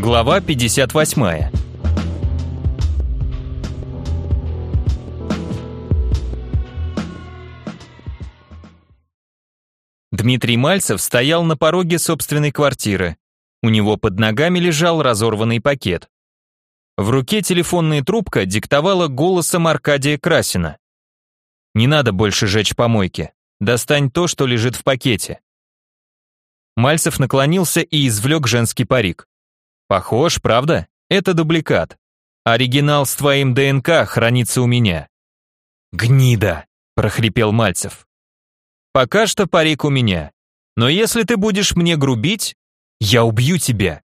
Глава 58. Дмитрий Мальцев стоял на пороге собственной квартиры. У него под ногами лежал разорванный пакет. В руке телефонная трубка диктовала голосом Аркадия Красина. «Не надо больше жечь помойки. Достань то, что лежит в пакете». Мальцев наклонился и извлек женский парик. Похож, правда? Это дубликат. Оригинал с твоим ДНК хранится у меня. Гнида, прохрипел Мальцев. Пока что парик у меня. Но если ты будешь мне грубить, я убью тебя.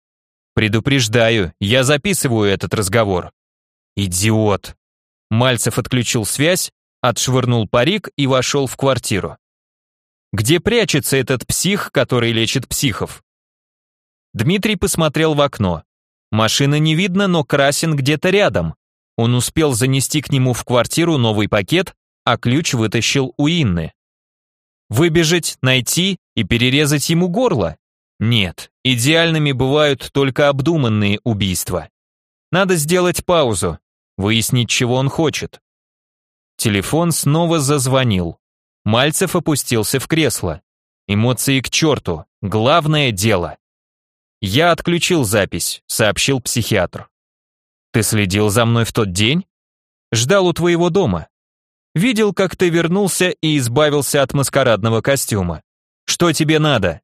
Предупреждаю, я записываю этот разговор. Идиот. Мальцев отключил связь, отшвырнул парик и вошел в квартиру. Где прячется этот псих, который лечит психов? Дмитрий посмотрел в окно. Машины не видно, но Красин где-то рядом. Он успел занести к нему в квартиру новый пакет, а ключ вытащил у Инны. Выбежать, найти и перерезать ему горло? Нет, идеальными бывают только обдуманные убийства. Надо сделать паузу, выяснить, чего он хочет. Телефон снова зазвонил. Мальцев опустился в кресло. Эмоции к черту, главное дело. «Я отключил запись», — сообщил психиатр. «Ты следил за мной в тот день?» «Ждал у твоего дома. Видел, как ты вернулся и избавился от маскарадного костюма. Что тебе надо?»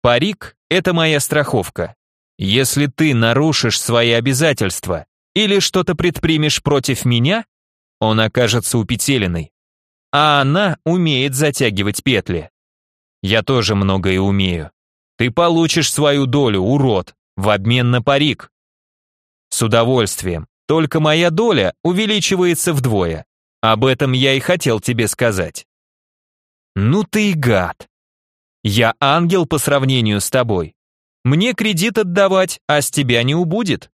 «Парик — это моя страховка. Если ты нарушишь свои обязательства или что-то предпримешь против меня, он окажется упетеленный. А она умеет затягивать петли. Я тоже многое умею. Ты получишь свою долю, урод, в обмен на парик. С удовольствием. Только моя доля увеличивается вдвое. Об этом я и хотел тебе сказать. Ну ты и гад. Я ангел по сравнению с тобой. Мне кредит отдавать, а с тебя не убудет.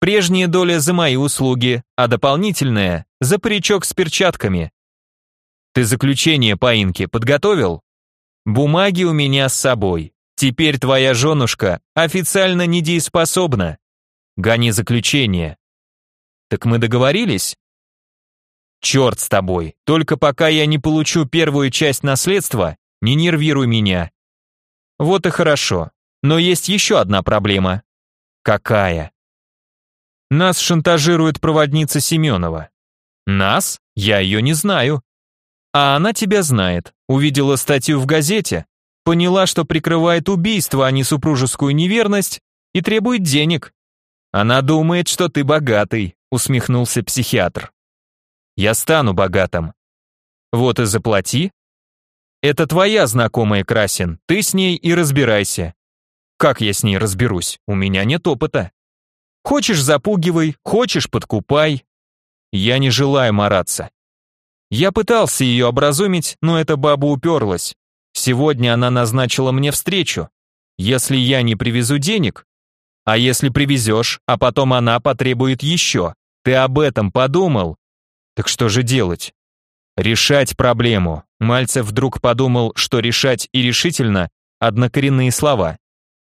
Прежняя доля за мои услуги, а дополнительная за паричок с перчатками. Ты заключение по инке подготовил? Бумаги у меня с собой. Теперь твоя женушка официально недееспособна. Гони заключение. Так мы договорились? Черт с тобой, только пока я не получу первую часть наследства, не нервируй меня. Вот и хорошо, но есть еще одна проблема. Какая? Нас шантажирует проводница Семенова. Нас? Я ее не знаю. А она тебя знает, увидела статью в газете, Поняла, что прикрывает убийство, а не супружескую неверность, и требует денег. Она думает, что ты богатый, усмехнулся психиатр. Я стану богатым. Вот и заплати. Это твоя знакомая Красин, ты с ней и разбирайся. Как я с ней разберусь? У меня нет опыта. Хочешь запугивай, хочешь подкупай. Я не желаю мараться. Я пытался ее образумить, но эта баба уперлась. Сегодня она назначила мне встречу. Если я не привезу денег, а если привезешь, а потом она потребует еще, ты об этом подумал? Так что же делать? Решать проблему. Мальцев вдруг подумал, что решать и решительно – однокоренные слова.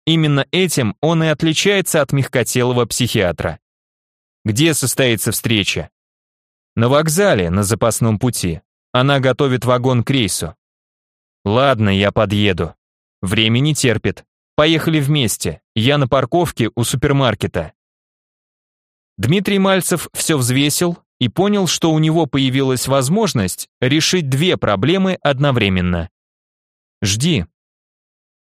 Именно этим он и отличается от мягкотелого психиатра. Где состоится встреча? На вокзале, на запасном пути. Она готовит вагон к рейсу. Ладно, я подъеду. Время не терпит. Поехали вместе. Я на парковке у супермаркета. Дмитрий Мальцев все взвесил и понял, что у него появилась возможность решить две проблемы одновременно. «Жди»,